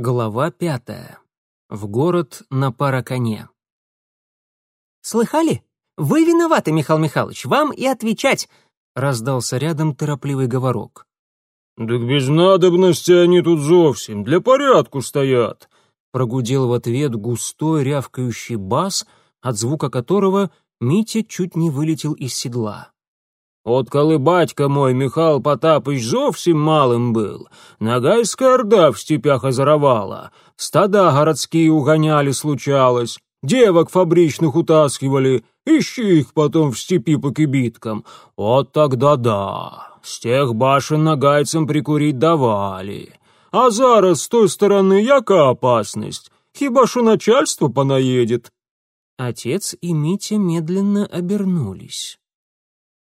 Глава пятая. В город на параконе. «Слыхали? Вы виноваты, Михаил Михайлович, вам и отвечать!» — раздался рядом торопливый говорок. «Так без надобности они тут зовсім, для порядку стоят!» — прогудел в ответ густой рявкающий бас, от звука которого Митя чуть не вылетел из седла. От коли батька мой Михаил Потапыч зовсім малым был, Нагайская орда в степях озоровала, стада городские угоняли случалось, девок фабричных утаскивали, ищи их потом в степи по кибиткам. Вот тогда да, с тех башен нагайцам прикурить давали. А зараз с той стороны яка опасность? Хиба что начальство понаедет. Отец и Митя медленно обернулись.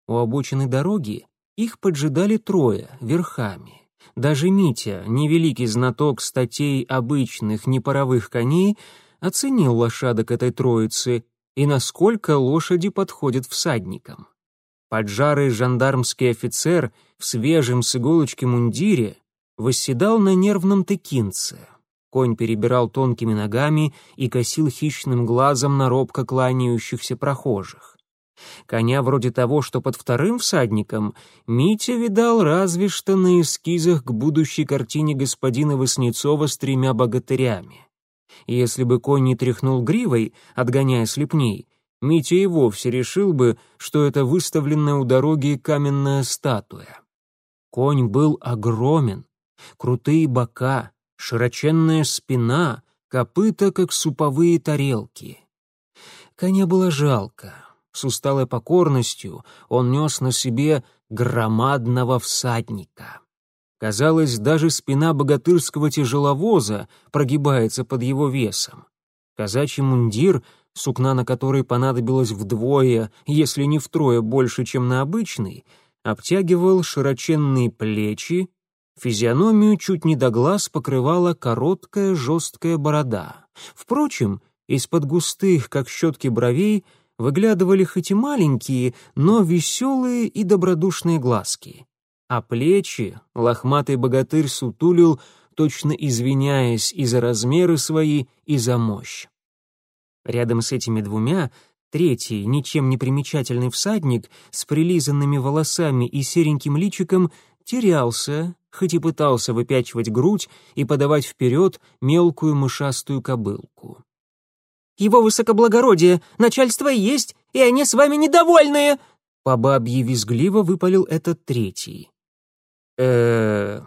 У обочины дороги их поджидали трое, верхами. Даже Митя, невеликий знаток статей обычных непаровых коней, оценил лошадок этой троицы и насколько лошади подходят всадникам. Поджарый жандармский офицер в свежем с иголочки мундире восседал на нервном тыкинце. Конь перебирал тонкими ногами и косил хищным глазом на робко кланяющихся прохожих. Коня вроде того, что под вторым всадником, Митя видал разве что на эскизах к будущей картине господина Васнецова с тремя богатырями. Если бы конь не тряхнул гривой, отгоняя слепней, Митя и вовсе решил бы, что это выставленная у дороги каменная статуя. Конь был огромен, крутые бока, широченная спина, копыта, как суповые тарелки. Коня было жалко. С усталой покорностью он нес на себе громадного всадника. Казалось, даже спина богатырского тяжеловоза прогибается под его весом. Казачий мундир, сукна на который понадобилось вдвое, если не втрое больше, чем на обычный, обтягивал широченные плечи, физиономию чуть не до глаз покрывала короткая жесткая борода. Впрочем, из-под густых, как щетки бровей, выглядывали хоть и маленькие, но веселые и добродушные глазки. А плечи лохматый богатырь сутулил, точно извиняясь и за размеры свои, и за мощь. Рядом с этими двумя третий, ничем не примечательный всадник с прилизанными волосами и сереньким личиком терялся, хоть и пытался выпячивать грудь и подавать вперед мелкую мышастую кобылку. Его высокоблагородие, начальство есть, и они с вами недовольные!» По бабье визгливо выпалил этот третий. э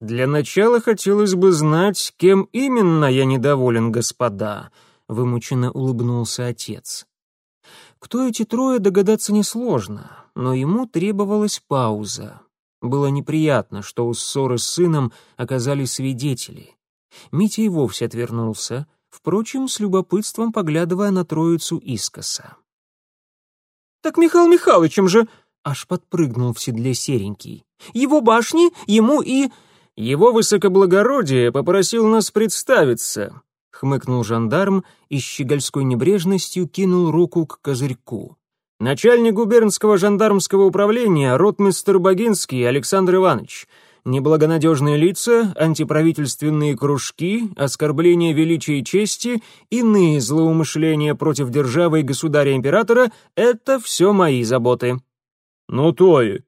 для начала хотелось бы знать, кем именно я недоволен, господа», — вымученно улыбнулся отец. Кто эти трое, догадаться несложно, но ему требовалась пауза. Было неприятно, что у ссоры с сыном оказались свидетели. Митя и вовсе отвернулся, впрочем, с любопытством поглядывая на троицу искоса. «Так Михаил Михайловичем же...» — аж подпрыгнул в седле серенький. «Его башни, ему и...» «Его высокоблагородие попросил нас представиться», — хмыкнул жандарм и щегольской небрежностью кинул руку к козырьку. «Начальник губернского жандармского управления, ротмистер Богинский Александр Иванович неблагонадежные лица, антиправительственные кружки, оскорбление величия и чести, иные злоумышления против державы и государя-императора — это все мои заботы». «Ну то и.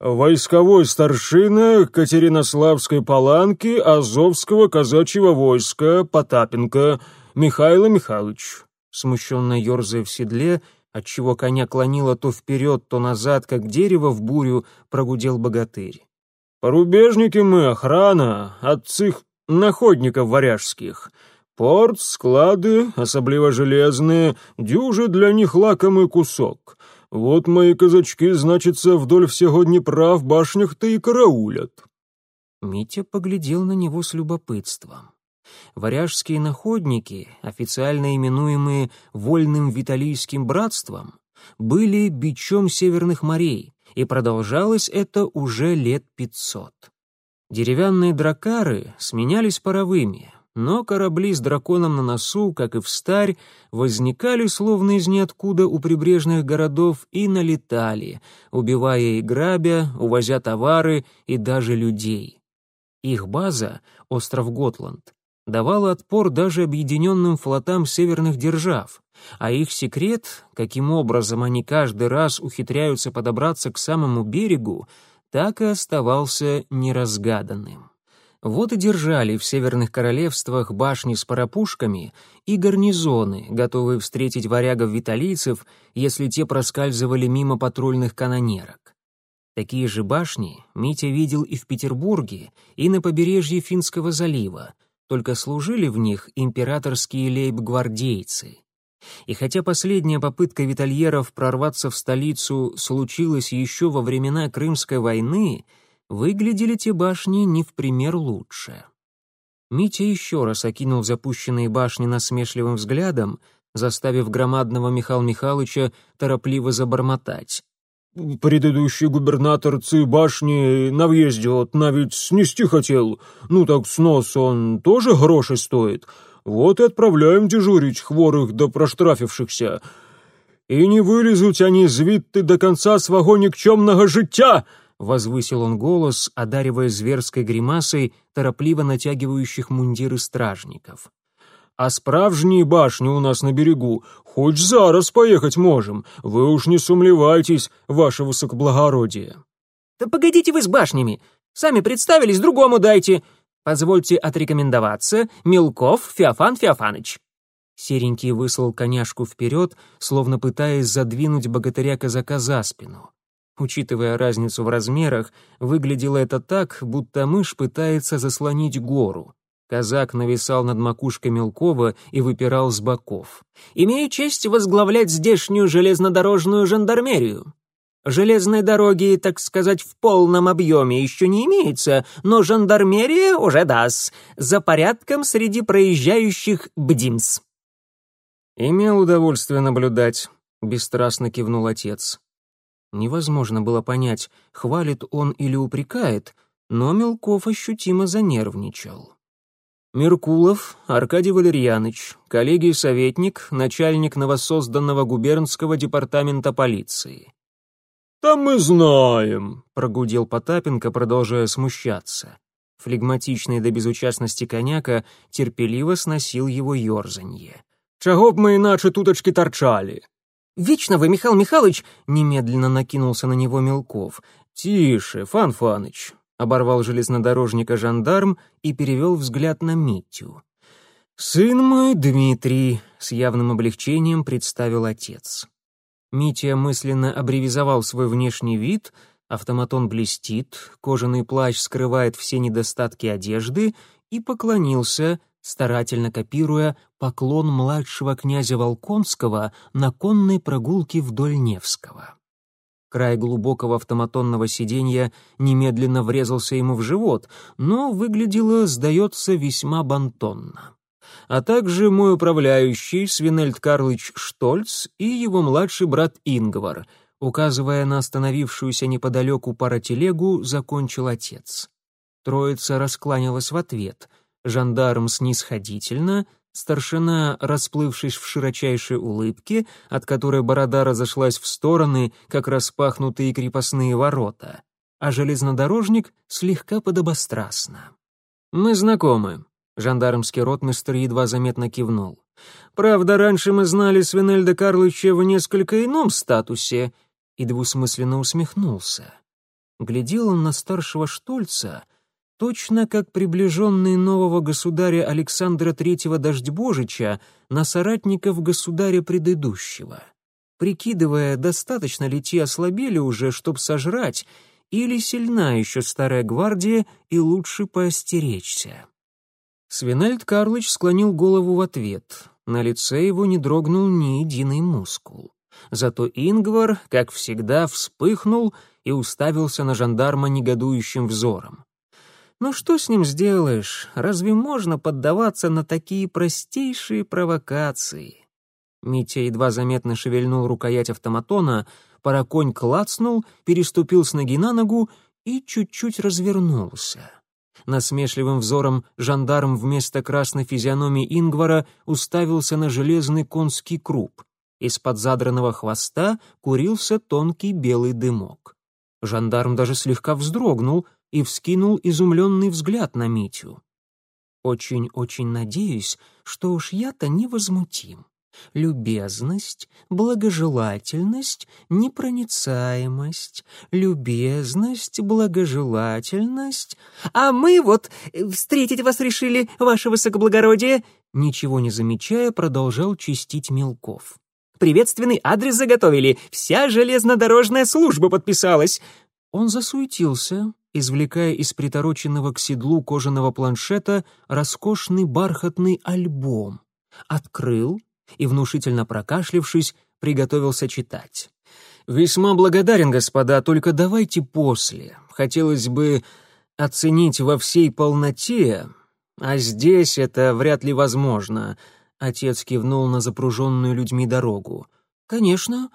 Войсковой старшина Катеринославской паланки Азовского казачьего войска Потапенко Михаил Михайлович», смущенно ерзая в седле, отчего коня клонило то вперед, то назад, как дерево в бурю, прогудел богатырь. Порубежники мы, охрана, от цих находников варяжских. Порт, склады, особливо железные, дюжи для них лакомый кусок. Вот мои казачки, значится, вдоль всего Днепра в башнях-то и караулят». Митя поглядел на него с любопытством. Варяжские находники, официально именуемые Вольным Виталийским братством, были бичом северных морей, и продолжалось это уже лет пятьсот. Деревянные дракары сменялись паровыми, но корабли с драконом на носу, как и в старь, возникали словно из ниоткуда у прибрежных городов и налетали, убивая и грабя, увозя товары и даже людей. Их база, остров Готланд, давала отпор даже объединенным флотам северных держав, а их секрет, каким образом они каждый раз ухитряются подобраться к самому берегу, так и оставался неразгаданным. Вот и держали в северных королевствах башни с парапушками и гарнизоны, готовые встретить варягов-виталийцев, если те проскальзывали мимо патрульных канонерок. Такие же башни Митя видел и в Петербурге, и на побережье Финского залива, только служили в них императорские лейб-гвардейцы. И хотя последняя попытка витальеров прорваться в столицу случилась еще во времена Крымской войны — Выглядели те башни не в пример лучше. Митя еще раз окинул запущенные башни насмешливым взглядом, заставив громадного Михаила Михайловича торопливо забормотать. «Предыдущий губернатор ци башни на въезде вот навіть снести хотел. Ну так снос он тоже гроши стоит. Вот и отправляем дежурить хворых да проштрафившихся. И не вылезуть они звідти до конца свого никчемного життя!» возвысил он голос, одаривая зверской гримасой торопливо натягивающих мундиры стражников. «А справжние башни у нас на берегу, хоть зараз поехать можем, вы уж не сумлевайтесь, ваше высокоблагородие». «Да погодите вы с башнями, сами представились, другому дайте. Позвольте отрекомендоваться, Мелков Феофан Феофаныч». Серенький выслал коняшку вперед, словно пытаясь задвинуть богатыря-казака за спину. Учитывая разницу в размерах, выглядело это так, будто мышь пытается заслонить гору. Казак нависал над макушкой Мелкова и выпирал с боков. «Имею честь возглавлять здешнюю железнодорожную жандармерию. Железной дороги, так сказать, в полном объеме еще не имеется, но жандармерия уже даст. За порядком среди проезжающих бдимс». «Имел удовольствие наблюдать», — бесстрастно кивнул отец. Невозможно было понять, хвалит он или упрекает, но Мелков ощутимо занервничал. Меркулов Аркадий Валерьяныч, коллеги-советник, начальник новосозданного губернского департамента полиции. «Там мы знаем», — прогудел Потапенко, продолжая смущаться. Флегматичный до безучастности коняка терпеливо сносил его ёрзанье. «Чаго б мы иначе туточки торчали? «Вечно вы, Михаил Михайлович!» — немедленно накинулся на него Мелков. «Тише, Фан Фаныч!» — оборвал железнодорожника жандарм и перевел взгляд на Митю. «Сын мой, Дмитрий!» — с явным облегчением представил отец. Митя мысленно абревизовал свой внешний вид, автоматон блестит, кожаный плащ скрывает все недостатки одежды и поклонился — старательно копируя поклон младшего князя Волконского на конной прогулке вдоль Невского. Край глубокого автоматонного сиденья немедленно врезался ему в живот, но выглядело, сдается, весьма бантонно. А также мой управляющий Свинельд Карлыч Штольц и его младший брат Ингвар, указывая на остановившуюся неподалеку паротелегу, закончил отец. Троица раскланялась в ответ — жандарм снисходительно, старшина, расплывшись в широчайшей улыбке, от которой борода разошлась в стороны, как распахнутые крепостные ворота, а железнодорожник слегка подобострастно. «Мы знакомы», — жандармский ротмистр едва заметно кивнул. «Правда, раньше мы знали Свинельда Карлыча в несколько ином статусе», и двусмысленно усмехнулся. Глядел он на старшего Штольца — точно как приближенный нового государя Александра III Дождьбожича на соратников государя предыдущего, прикидывая, достаточно ли те ослабели уже, чтоб сожрать, или сильна еще старая гвардия и лучше поостеречься. Свинельд Карлыч склонил голову в ответ. На лице его не дрогнул ни единый мускул. Зато Ингвар, как всегда, вспыхнул и уставился на жандарма негодующим взором. Но что с ним сделаешь? Разве можно поддаваться на такие простейшие провокации? Митя едва заметно шевельнул рукоять автоматона, параконь клацнул, переступил с ноги на ногу и чуть-чуть развернулся. Насмешливым взором жандарм вместо красной физиономии Ингвара уставился на железный конский круп. Из-под задранного хвоста курился тонкий белый дымок. Жандарм даже слегка вздрогнул — и вскинул изумленный взгляд на Митю. Очень-очень надеюсь, что уж я-то невозмутим. Любезность, благожелательность, непроницаемость, любезность, благожелательность. А мы вот встретить вас решили, ваше высокоблагородие, ничего не замечая, продолжал чистить Мелков. Приветственный адрес заготовили, вся железнодорожная служба подписалась. Он засуетился, извлекая из притороченного к седлу кожаного планшета роскошный бархатный альбом. Открыл и, внушительно прокашлившись, приготовился читать. «Весьма благодарен, господа, только давайте после. Хотелось бы оценить во всей полноте, а здесь это вряд ли возможно», — отец кивнул на запруженную людьми дорогу. «Конечно,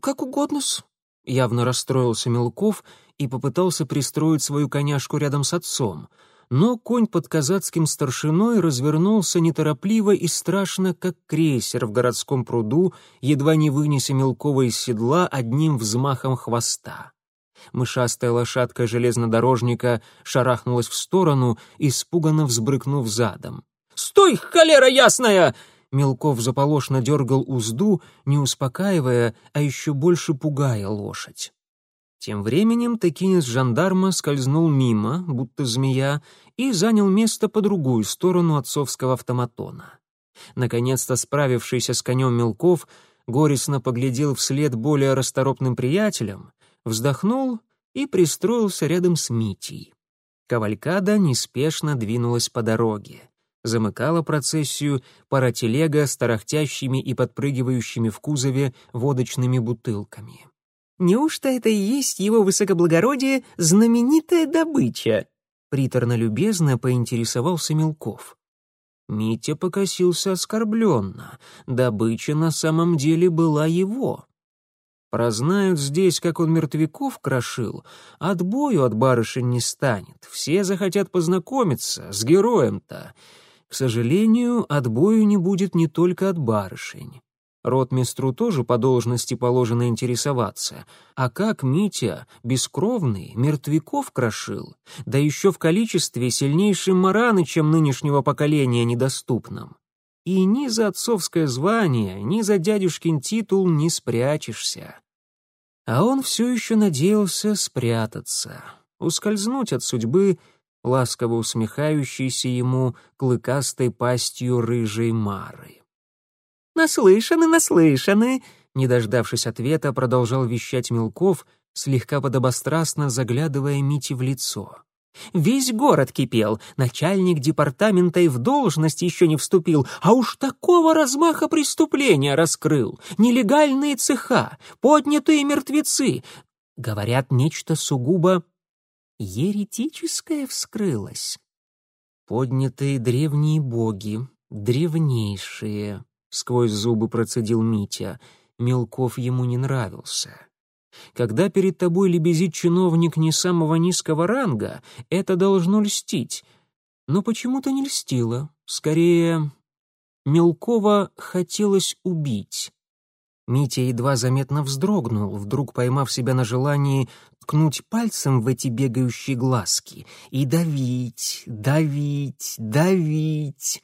как угодно-с», — явно расстроился Мелков и попытался пристроить свою коняшку рядом с отцом — но конь под казацким старшиной развернулся неторопливо и страшно, как крейсер в городском пруду, едва не вынеся мелкого из седла одним взмахом хвоста. Мышастая лошадка железнодорожника шарахнулась в сторону, испуганно взбрыкнув задом. «Стой, холера ясная!» Мелков заполошно дергал узду, не успокаивая, а еще больше пугая лошадь. Тем временем текинец жандарма скользнул мимо, будто змея, и занял место по другую сторону отцовского автоматона. Наконец-то справившийся с конем Мелков горестно поглядел вслед более расторопным приятелям, вздохнул и пристроился рядом с Митей. Кавалькада неспешно двинулась по дороге. Замыкала процессию пара телега с тарахтящими и подпрыгивающими в кузове водочными бутылками. Неужто это и есть его высокоблагородие знаменитая добыча?» Приторно-любезно поинтересовался Мелков. Митя покосился оскорбленно. Добыча на самом деле была его. Прознают здесь, как он мертвяков крошил, отбою от барышень не станет. Все захотят познакомиться с героем-то. К сожалению, отбою не будет не только от барышень. Ротмистру тоже по должности положено интересоваться. А как Митя, бескровный, мертвяков крошил, да еще в количестве сильнейшим Маранычем нынешнего поколения недоступным. И ни за отцовское звание, ни за дядюшкин титул не спрячешься. А он все еще надеялся спрятаться, ускользнуть от судьбы, ласково усмехающейся ему клыкастой пастью рыжей Мары. «Наслышаны, наслышаны!» Не дождавшись ответа, продолжал вещать Мелков, слегка подобострастно заглядывая Мите в лицо. Весь город кипел, начальник департамента и в должность еще не вступил, а уж такого размаха преступления раскрыл. Нелегальные цеха, поднятые мертвецы. Говорят, нечто сугубо еретическое вскрылось. Поднятые древние боги, древнейшие, — сквозь зубы процедил Митя. Мелков ему не нравился. Когда перед тобой лебезит чиновник не самого низкого ранга, это должно льстить. Но почему-то не льстило. Скорее, Мелкова хотелось убить. Митя едва заметно вздрогнул, вдруг поймав себя на желании ткнуть пальцем в эти бегающие глазки и давить, давить, давить.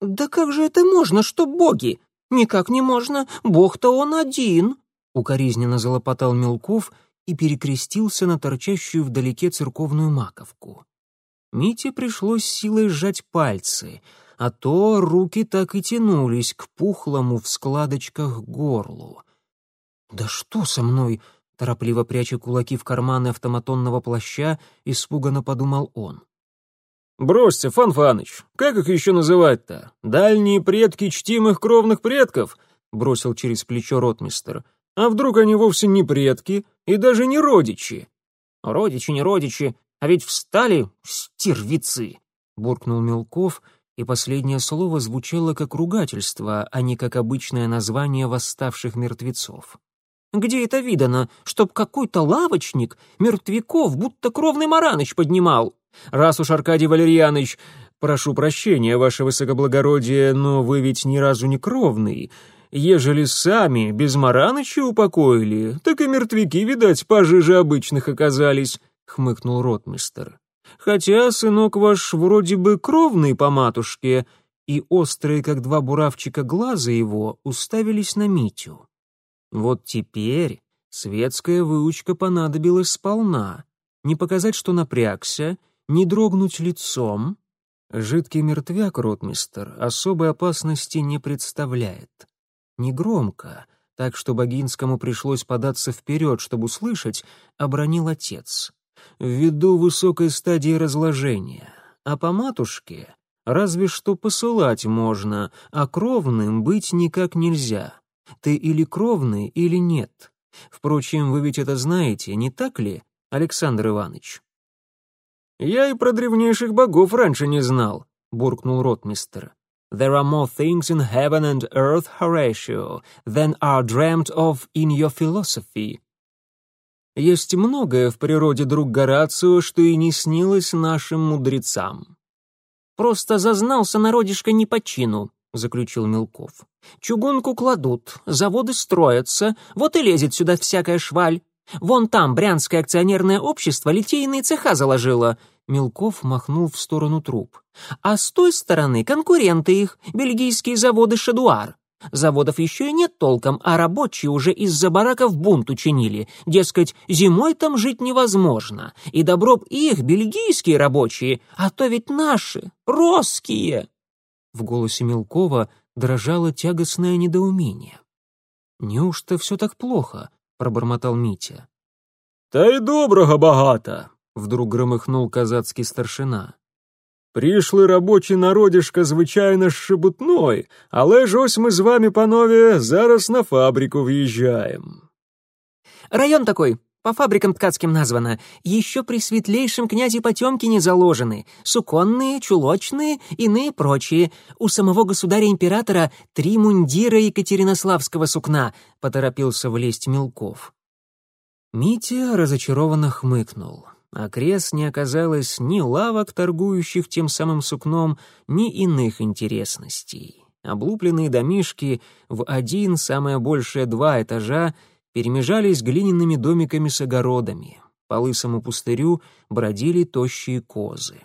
«Да как же это можно, что боги? Никак не можно, бог-то он один!» Укоризненно залопотал Мелков и перекрестился на торчащую вдалеке церковную маковку. Мите пришлось силой сжать пальцы, а то руки так и тянулись к пухлому в складочках горлу. «Да что со мной?» — торопливо пряча кулаки в карманы автоматонного плаща, испуганно подумал он. «Бросьте, Фан Фаныч, как их еще называть-то? Дальние предки чтимых кровных предков?» — бросил через плечо ротмистер. «А вдруг они вовсе не предки и даже не родичи?» «Родичи, не родичи, а ведь встали стервицы!» — буркнул Мелков, и последнее слово звучало как ругательство, а не как обычное название восставших мертвецов. «Где это видано, чтоб какой-то лавочник мертвяков будто кровный Мараныч поднимал?» Раз уж, Аркадий Валерьяныч, прошу прощения, ваше высокоблагородие, но вы ведь ни разу не кровный. Ежели сами без Мараныча упокоили, так и мертвяки, видать, пожиже обычных оказались», — хмыкнул ротмистер. Хотя сынок ваш вроде бы кровный по матушке, и острые, как два буравчика, глаза его уставились на Митю. Вот теперь светская выучка понадобилась сполна. Не показать, что напрягся, не дрогнуть лицом. Жидкий мертвяк, ротмистер, особой опасности не представляет. Негромко, так что Богинскому пришлось податься вперед, чтобы услышать, обронил отец. Ввиду высокой стадии разложения. А по матушке разве что посылать можно, а кровным быть никак нельзя. Ты или кровный, или нет. Впрочем, вы ведь это знаете, не так ли, Александр Иванович?» «Я и про древнейших богов раньше не знал», — буркнул ротмистер. There are more things in heaven and earth, Horatio, than are dreamt of in your philosophy. Есть многое в природе, друг Горацио, что и не снилось нашим мудрецам. Просто зазнался народишко не по чину, заключил Мелков. Чугунку кладут, заводы строятся, вот и лезет сюда всякая шваль. Вон там Брянское акционерное общество литейные цеха заложило. Мелков махнул в сторону труб. А с той стороны конкуренты их, бельгийские заводы «Шедуар». Заводов еще и нет толком, а рабочие уже из-за бараков бунт учинили. Дескать, зимой там жить невозможно. И добро б их, бельгийские рабочие, а то ведь наши, русские. В голосе Мелкова дрожало тягостное недоумение. «Неужто все так плохо?» — пробормотал Митя. «Та й доброго багато!» — вдруг громыхнул казацкий старшина. Прийшли робочий народішка, звичайно, шебутной, але ж ось ми з вами, панове, зараз на фабрику въезжаем. Район такой, по фабрикам ткацким названо, еще при светлейшем князе Потемкине заложены, суконные, чулочные, иные прочие. У самого государя-императора три мундира Екатеринославского сукна, поторопился влезть Мелков. Митя разочарованно хмыкнул. Окрест не оказалось ни лавок, торгующих тем самым сукном, ни иных интересностей. Облупленные домишки в один, самое большее два этажа перемежались глиняными домиками с огородами. По лысому пустырю бродили тощие козы.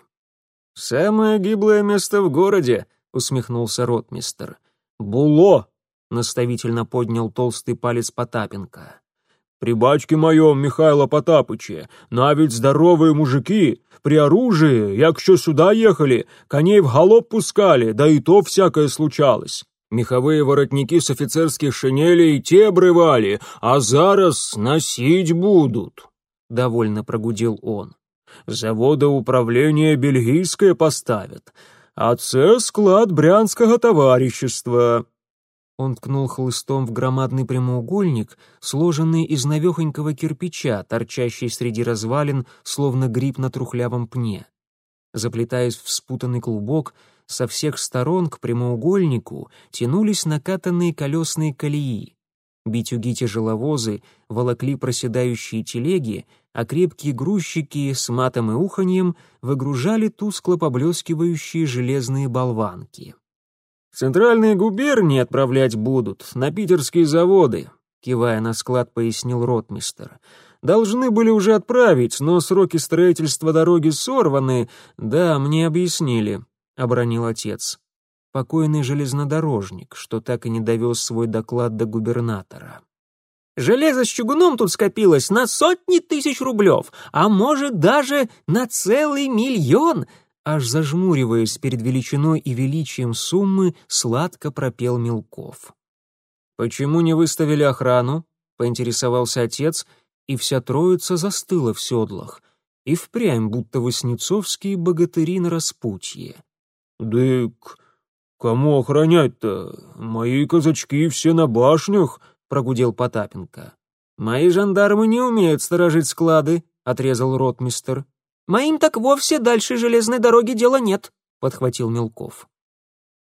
«Самое гиблое место в городе», — усмехнулся ротмистер. «Було!» — наставительно поднял толстый палец Потапенко. При бачке моем, Михайло Потапыче, навіть здоровые мужики, при оружии, як що сюда ехали, коней в галоп пускали, да и то всякое случалось. Меховые воротники с офицерских шинелей те обрывали, а зараз носить будут. Довольно прогудел он. Завода управления бельгийское поставят, а це склад брянского товарищества. Он ткнул хлыстом в громадный прямоугольник, сложенный из навехонького кирпича, торчащий среди развалин, словно гриб на трухлявом пне. Заплетаясь в спутанный клубок, со всех сторон к прямоугольнику тянулись накатанные колесные колеи. Битюги-тяжеловозы волокли проседающие телеги, а крепкие грузчики с матом и уханьем выгружали тускло поблескивающие железные болванки. «Центральные губернии отправлять будут, на питерские заводы», кивая на склад, пояснил ротмистер. «Должны были уже отправить, но сроки строительства дороги сорваны. Да, мне объяснили», — обронил отец. Покойный железнодорожник, что так и не довез свой доклад до губернатора. Железо с чугуном тут скопилось на сотни тысяч рублев, а может даже на целый миллион, аж зажмуриваясь перед величиной и величием суммы, сладко пропел Мелков. «Почему не выставили охрану?» — поинтересовался отец, и вся троица застыла в седлах, и впрямь будто воснецовские богатыри на распутье. «Дык, кому охранять-то? Мои казачки все на башнях», — прогудел Потапенко. «Мои жандармы не умеют сторожить склады», — отрезал ротмистер. Моим так вовсе дальше железной дороги дела нет», — подхватил Мелков.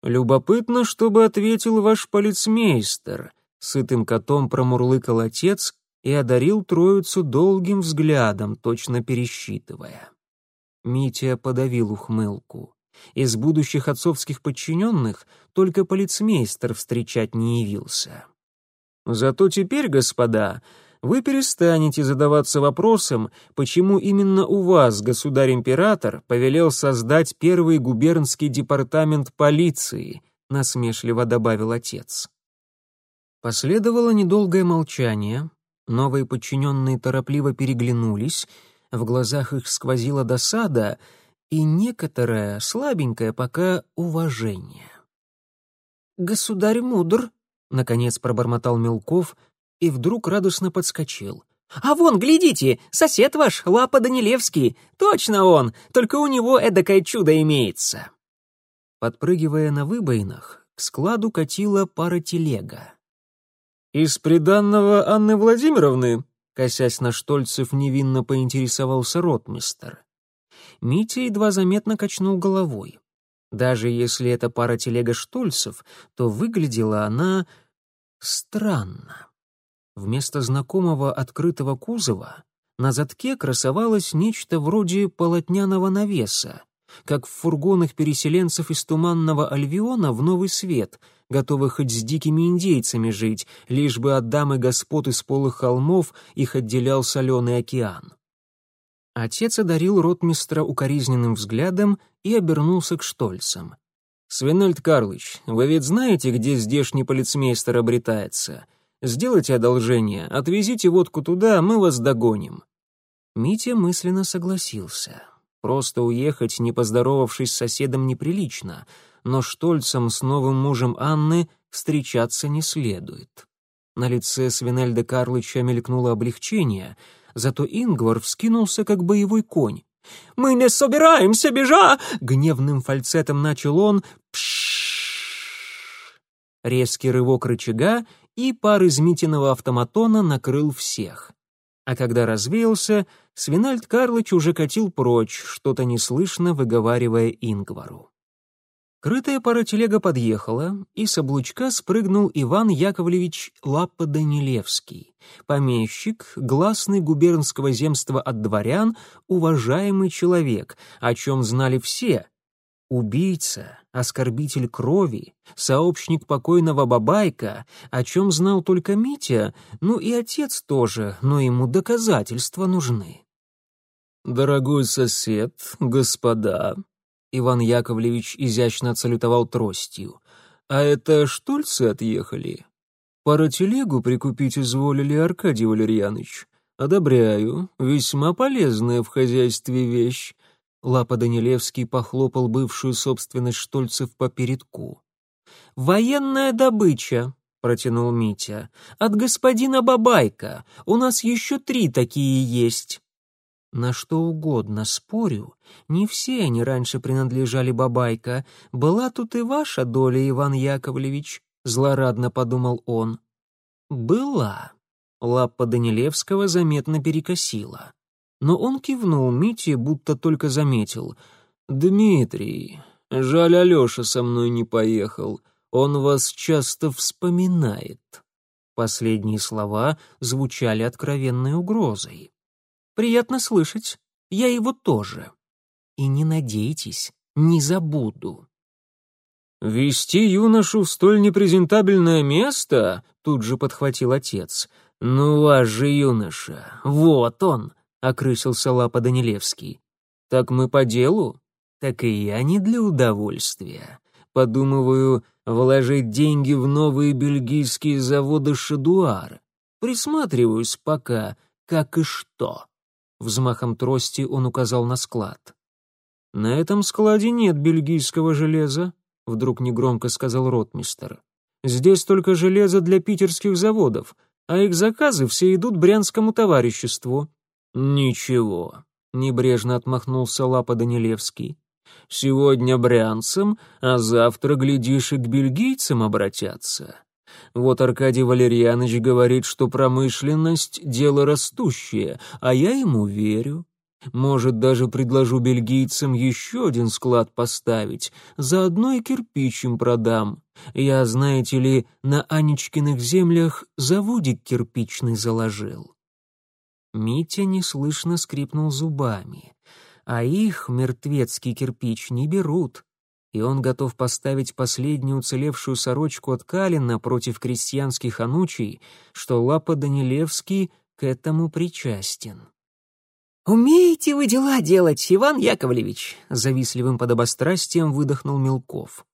«Любопытно, чтобы ответил ваш полицмейстер», — сытым котом промурлыкал отец и одарил троицу долгим взглядом, точно пересчитывая. Митя подавил ухмылку. Из будущих отцовских подчиненных только полицмейстер встречать не явился. «Зато теперь, господа, вы перестанете задаваться вопросом, почему именно у вас государь-император повелел создать первый губернский департамент полиции, насмешливо добавил отец. Последовало недолгое молчание. Новые подчиненные торопливо переглянулись, в глазах их сквозила досада и некоторое, слабенькое пока, уважение. «Государь мудр», — наконец пробормотал Мелков и вдруг радостно подскочил. «А вон, глядите, сосед ваш, Лапа Данилевский, точно он, только у него эдакое чудо имеется». Подпрыгивая на выбоинах, к складу катила пара телега. «Из приданного Анны Владимировны?» Косясь на Штольцев, невинно поинтересовался ротмистер. Митя едва заметно качнул головой. Даже если это пара телега Штольцев, то выглядела она странно. Вместо знакомого открытого кузова на задке красовалось нечто вроде полотняного навеса, как в фургонах переселенцев из Туманного Альвиона в Новый Свет — готовых хоть с дикими индейцами жить, лишь бы от дамы господ из полых холмов их отделял соленый океан. Отец одарил ротмистра укоризненным взглядом и обернулся к Штольцам. «Свинельд Карлыч, вы ведь знаете, где здешний полицмейстер обретается? Сделайте одолжение, отвезите водку туда, мы вас догоним». Митя мысленно согласился. Просто уехать, не поздоровавшись с соседом, неприлично — но Штольцам с новым мужем Анны встречаться не следует. На лице Свинельда Карлыча мелькнуло облегчение, зато Ингвар вскинулся, как боевой конь. «Мы не собираемся бежать!» — гневным фальцетом начал он. Резкий рывок рычага, и пар из Митиного автоматона накрыл всех. А когда развеялся, Свинальд Карлыч уже катил прочь, что-то неслышно выговаривая Ингвару. Крытая паротелега подъехала, и с облучка спрыгнул Иван Яковлевич Лаппа-Данилевский, помещик, гласный губернского земства от дворян, уважаемый человек, о чем знали все. Убийца, оскорбитель крови, сообщник покойного Бабайка, о чем знал только Митя, ну и отец тоже, но ему доказательства нужны. «Дорогой сосед, господа», Иван Яковлевич изящно отсалютовал тростью. «А это штольцы отъехали? Пара телегу прикупить изволили, Аркадий Валерьяныч. Одобряю, весьма полезная в хозяйстве вещь». Лапа Данилевский похлопал бывшую собственность Штольцев по передку. «Военная добыча», — протянул Митя. «От господина Бабайка. У нас еще три такие есть». На что угодно спорю, не все они раньше принадлежали Бабайка. Была тут и ваша доля, Иван Яковлевич, злорадно подумал он. Была. Лапа Данилевского заметно перекосила. Но он кивнул Мите, будто только заметил. «Дмитрий, жаль, Алеша со мной не поехал. Он вас часто вспоминает». Последние слова звучали откровенной угрозой. Приятно слышать. Я его тоже. И не надейтесь, не забуду. «Вести юношу в столь непрезентабельное место?» — тут же подхватил отец. «Ну, ваш же юноша, вот он!» — окрысился Лапа Данилевский. «Так мы по делу?» «Так и я не для удовольствия. Подумываю вложить деньги в новые бельгийские заводы «Шедуар». Присматриваюсь пока, как и что». Взмахом трости он указал на склад. «На этом складе нет бельгийского железа», — вдруг негромко сказал ротмистер. «Здесь только железо для питерских заводов, а их заказы все идут брянскому товариществу». «Ничего», — небрежно отмахнулся Лапа Данилевский. «Сегодня брянцам, а завтра, глядишь, и к бельгийцам обратятся. Вот Аркадий Валерьянович говорит, что промышленность — дело растущее, а я ему верю. Может, даже предложу бельгийцам еще один склад поставить, заодно и кирпич им продам. Я, знаете ли, на Анечкиных землях заводик кирпичный заложил». Митя неслышно скрипнул зубами. А их, мертвецкий кирпич, не берут и он готов поставить последнюю уцелевшую сорочку от Калина против крестьянских анучей, что Лапа Данилевский к этому причастен. «Умеете вы дела делать, Иван Яковлевич?» — завистливым подобострастием выдохнул Мелков.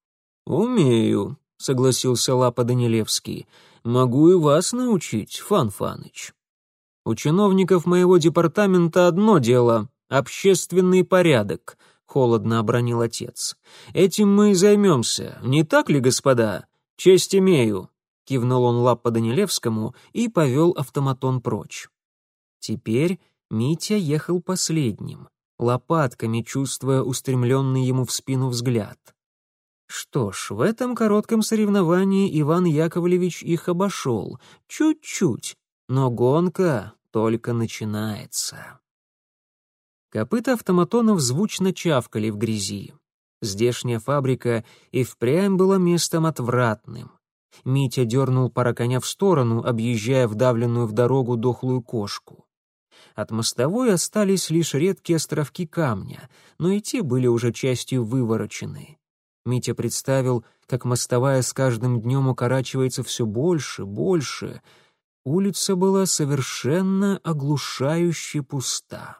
«Умею», — согласился Лапа Данилевский. «Могу и вас научить, Фан Фаныч. У чиновников моего департамента одно дело — общественный порядок», — холодно обронил отец. «Этим мы и займемся, не так ли, господа? Честь имею», — кивнул он Лапа Данилевскому и повел автоматон прочь. Теперь Митя ехал последним, лопатками чувствуя устремленный ему в спину взгляд. Что ж, в этом коротком соревновании Иван Яковлевич их обошел, чуть-чуть, но гонка только начинается. Копыта автоматонов звучно чавкали в грязи. Здешняя фабрика и впрямь была местом отвратным. Митя дернул пара коня в сторону, объезжая вдавленную в дорогу дохлую кошку. От мостовой остались лишь редкие островки камня, но и те были уже частью выворочены. Митя представил, как мостовая с каждым днем укорачивается все больше, больше. Улица была совершенно оглушающе пуста.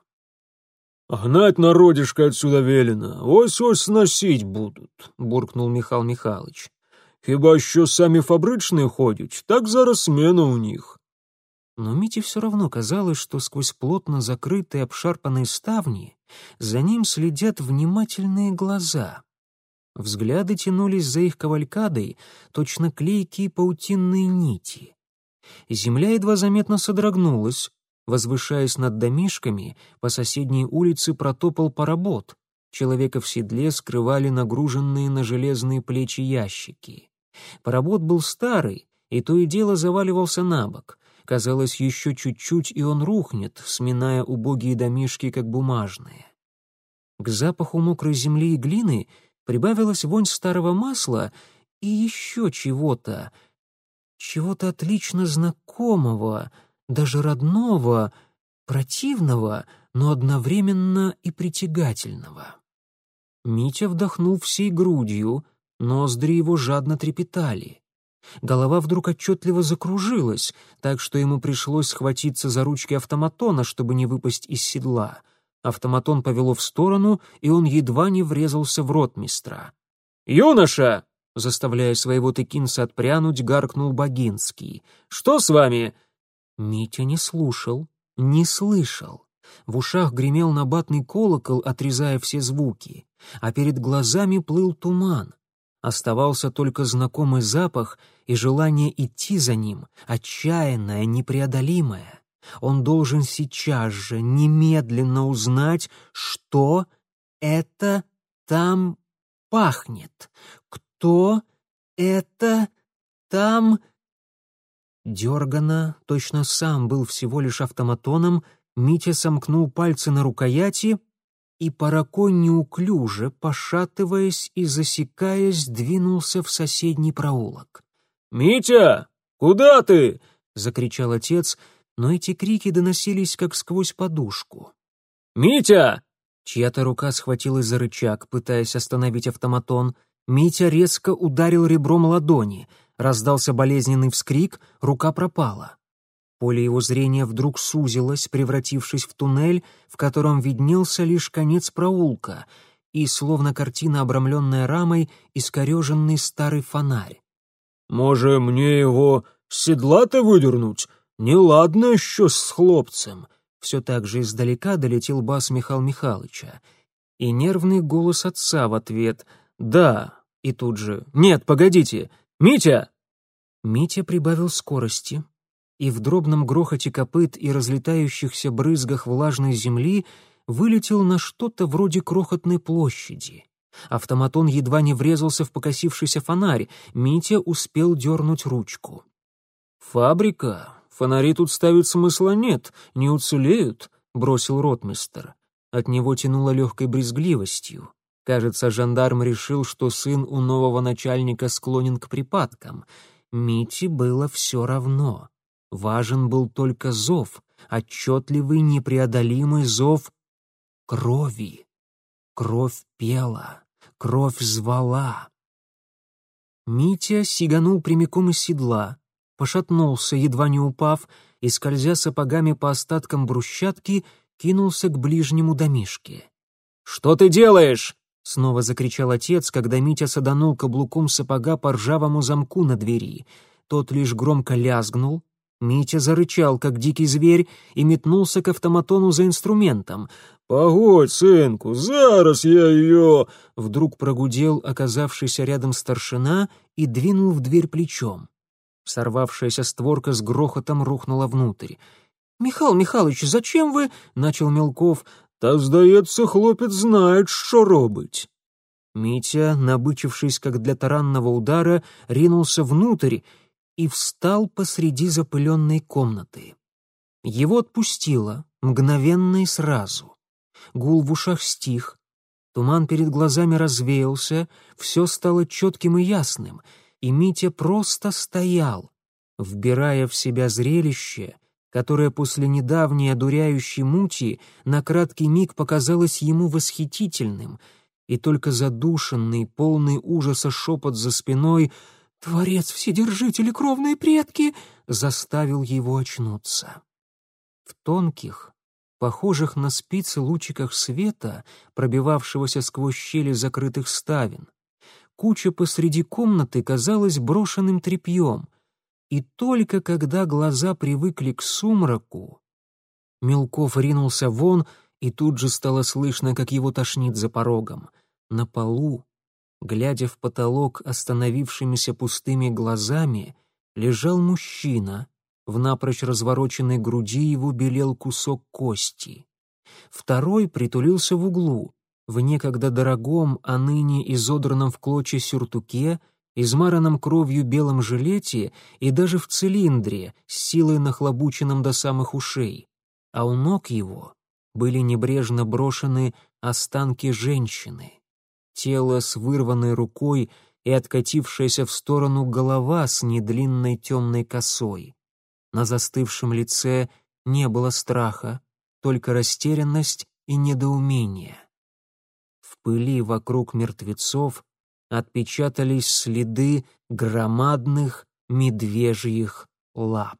«Гнать народишко отсюда велено, ось-ось сносить будут», — буркнул Михаил Михайлович. «Хіба що самі фабричные ходять, так зараз смена у них». Но Мите все равно казалось, что сквозь плотно закрытые обшарпанные ставни за ним следят внимательные глаза. Взгляды тянулись за их кавалькадой, точно клейкие паутинные нити. Земля едва заметно содрогнулась. Возвышаясь над домишками, по соседней улице протопал паработ. Человека в седле скрывали нагруженные на железные плечи ящики. Паработ был старый, и то и дело заваливался на бок. Казалось, еще чуть-чуть, и он рухнет, сминая убогие домишки, как бумажные. К запаху мокрой земли и глины прибавилась вонь старого масла и еще чего-то, чего-то отлично знакомого, даже родного, противного, но одновременно и притягательного. Митя вдохнул всей грудью, ноздри его жадно трепетали. Голова вдруг отчетливо закружилась, так что ему пришлось схватиться за ручки автоматона, чтобы не выпасть из седла. Автоматон повело в сторону, и он едва не врезался в ротмистра. «Юноша!» — заставляя своего тыкинца отпрянуть, гаркнул Богинский. «Что с вами?» Митя не слушал, не слышал. В ушах гремел набатный колокол, отрезая все звуки, а перед глазами плыл туман. Оставался только знакомый запах и желание идти за ним, отчаянное, непреодолимое. Он должен сейчас же, немедленно узнать, что это там пахнет, кто это там... Дергано, точно сам был всего лишь автоматоном, Митя сомкнул пальцы на рукояти и Паракой неуклюже, пошатываясь и засекаясь, двинулся в соседний проулок. «Митя, куда ты?» — закричал отец, но эти крики доносились как сквозь подушку. «Митя!» Чья-то рука схватилась за рычаг, пытаясь остановить автоматон. Митя резко ударил ребром ладони. Раздался болезненный вскрик, рука пропала. Поле его зрения вдруг сузилось, превратившись в туннель, в котором виднелся лишь конец проулка и, словно картина, обрамленная рамой, искореженный старый фонарь. «Може, мне его с седла-то выдернуть? Неладно еще с хлопцем!» Все так же издалека долетел бас Михаила Михайловича. И нервный голос отца в ответ «Да». И тут же «Нет, погодите! Митя!» Митя прибавил скорости, и в дробном грохоте копыт и разлетающихся брызгах влажной земли вылетел на что-то вроде крохотной площади. Автоматон едва не врезался в покосившийся фонарь, Митя успел дернуть ручку. «Фабрика? Фонари тут ставить смысла нет, не уцелеют», — бросил ротмистер. От него тянуло легкой брезгливостью. Кажется, жандарм решил, что сын у нового начальника склонен к припадкам. Мите было все равно. Важен был только зов, отчетливый, непреодолимый зов крови. Кровь пела, кровь звала. Митя сиганул прямиком из седла, пошатнулся, едва не упав, и, скользя сапогами по остаткам брусчатки, кинулся к ближнему домишке. «Что ты делаешь?» — снова закричал отец, когда Митя саданул каблуком сапога по ржавому замку на двери. Тот лишь громко лязгнул. Митя зарычал, как дикий зверь, и метнулся к автоматону за инструментом. «Погодь, сынку, зараз я ее...» Вдруг прогудел оказавшийся рядом старшина и двинул в дверь плечом. Сорвавшаяся створка с грохотом рухнула внутрь. «Михаил Михайлович, зачем вы...» — начал Мелков. «Та, здається, хлопець знает, що робить». Митя, набычившись как для таранного удара, ринулся внутрь и встал посреди запыленной комнаты. Его отпустило, мгновенно и сразу. Гул в ушах стих, туман перед глазами развеялся, все стало четким и ясным, и Митя просто стоял, вбирая в себя зрелище, которое после недавней одуряющей мути на краткий миг показалось ему восхитительным, и только задушенный, полный ужаса шепот за спиной «Творец, Вседержитель и кровные предки!» заставил его очнуться. В тонких, похожих на спицы лучиках света, пробивавшегося сквозь щели закрытых ставен. Куча посреди комнаты казалась брошенным тряпьем, и только когда глаза привыкли к сумраку, Мелков ринулся вон, и тут же стало слышно, как его тошнит за порогом. На полу, глядя в потолок остановившимися пустыми глазами, лежал мужчина, в напрочь развороченной груди его белел кусок кости. Второй притулился в углу, в некогда дорогом, а ныне изодранном в клочья сюртуке, измаранном кровью белом жилете и даже в цилиндре, с силой нахлобученном до самых ушей. А у ног его были небрежно брошены останки женщины. Тело с вырванной рукой и откатившаяся в сторону голова с недлинной темной косой. На застывшем лице не было страха, только растерянность и недоумение. В пыли вокруг мертвецов отпечатались следы громадных медвежьих лап.